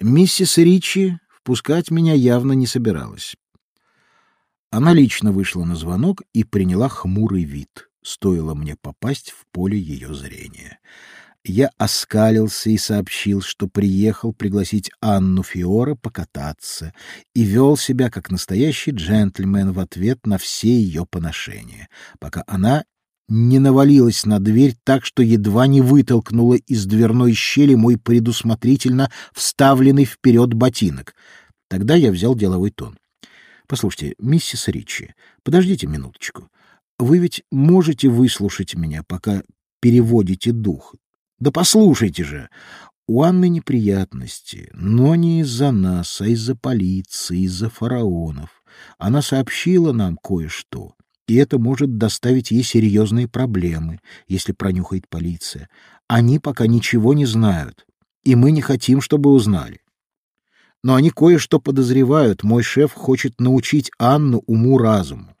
Миссис Ричи впускать меня явно не собиралась. Она лично вышла на звонок и приняла хмурый вид, стоило мне попасть в поле ее зрения. Я оскалился и сообщил, что приехал пригласить Анну Фиора покататься и вел себя как настоящий джентльмен в ответ на все ее поношения, пока она не навалилась на дверь так, что едва не вытолкнула из дверной щели мой предусмотрительно вставленный вперед ботинок. Тогда я взял деловой тон. Послушайте, миссис Ричи, подождите минуточку. Вы ведь можете выслушать меня, пока переводите дух. Да послушайте же. У Анны неприятности, но не из-за нас, а из-за полиции, из-за фараонов. Она сообщила нам кое-что, и это может доставить ей серьезные проблемы, если пронюхает полиция. Они пока ничего не знают, и мы не хотим, чтобы узнали. Но они кое-что подозревают. Мой шеф хочет научить Анну уму-разуму.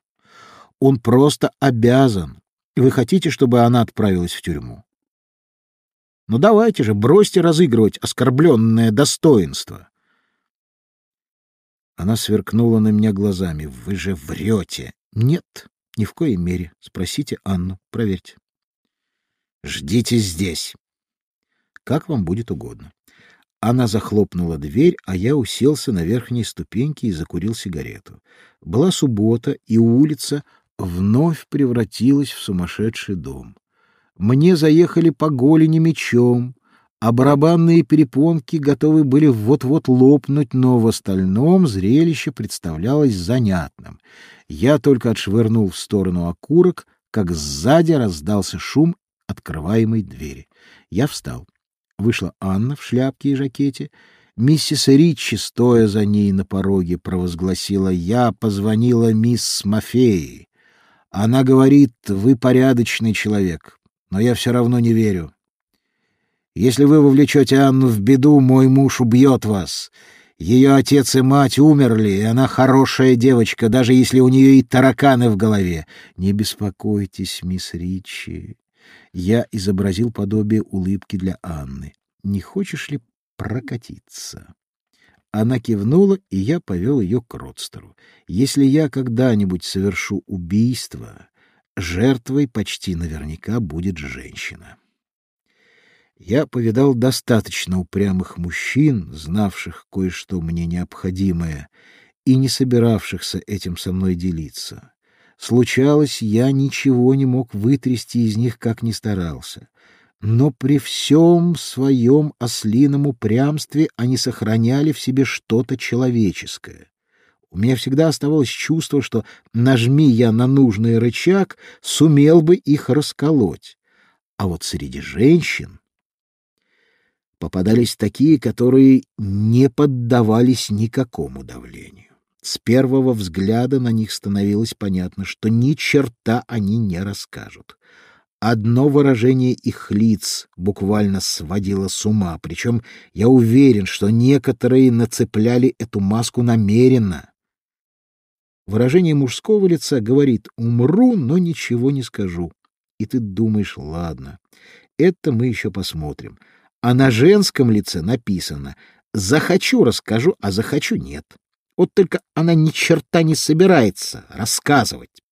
Он просто обязан. И вы хотите, чтобы она отправилась в тюрьму? Ну давайте же, бросьте разыгрывать оскорбленное достоинство. Она сверкнула на меня глазами. Вы же врете. Нет, ни в коей мере. Спросите Анну, проверьте. Ждите здесь. Как вам будет угодно. Она захлопнула дверь, а я уселся на верхней ступеньке и закурил сигарету. Была суббота, и улица вновь превратилась в сумасшедший дом. Мне заехали по голени мечом, а барабанные перепонки готовы были вот-вот лопнуть, но в остальном зрелище представлялось занятным. Я только отшвырнул в сторону окурок, как сзади раздался шум открываемой двери. Я встал. Вышла Анна в шляпке и жакете. Миссис Ричи, стоя за ней на пороге, провозгласила «Я позвонила мисс Мафеи. Она говорит, вы порядочный человек, но я все равно не верю. Если вы вовлечете Анну в беду, мой муж убьет вас. Ее отец и мать умерли, и она хорошая девочка, даже если у нее и тараканы в голове. Не беспокойтесь, мисс Ричи. Я изобразил подобие улыбки для Анны. «Не хочешь ли прокатиться?» Она кивнула, и я повел ее к родстеру. «Если я когда-нибудь совершу убийство, жертвой почти наверняка будет женщина». Я повидал достаточно упрямых мужчин, знавших кое-что мне необходимое, и не собиравшихся этим со мной делиться. Случалось, я ничего не мог вытрясти из них, как ни старался. Но при всем своем ослином упрямстве они сохраняли в себе что-то человеческое. У меня всегда оставалось чувство, что, нажми я на нужный рычаг, сумел бы их расколоть. А вот среди женщин попадались такие, которые не поддавались никакому давлению. С первого взгляда на них становилось понятно, что ни черта они не расскажут. Одно выражение их лиц буквально сводило с ума, причем я уверен, что некоторые нацепляли эту маску намеренно. Выражение мужского лица говорит «умру, но ничего не скажу». И ты думаешь «ладно, это мы еще посмотрим». А на женском лице написано «захочу расскажу, а захочу нет». Вот только она ни черта не собирается рассказывать.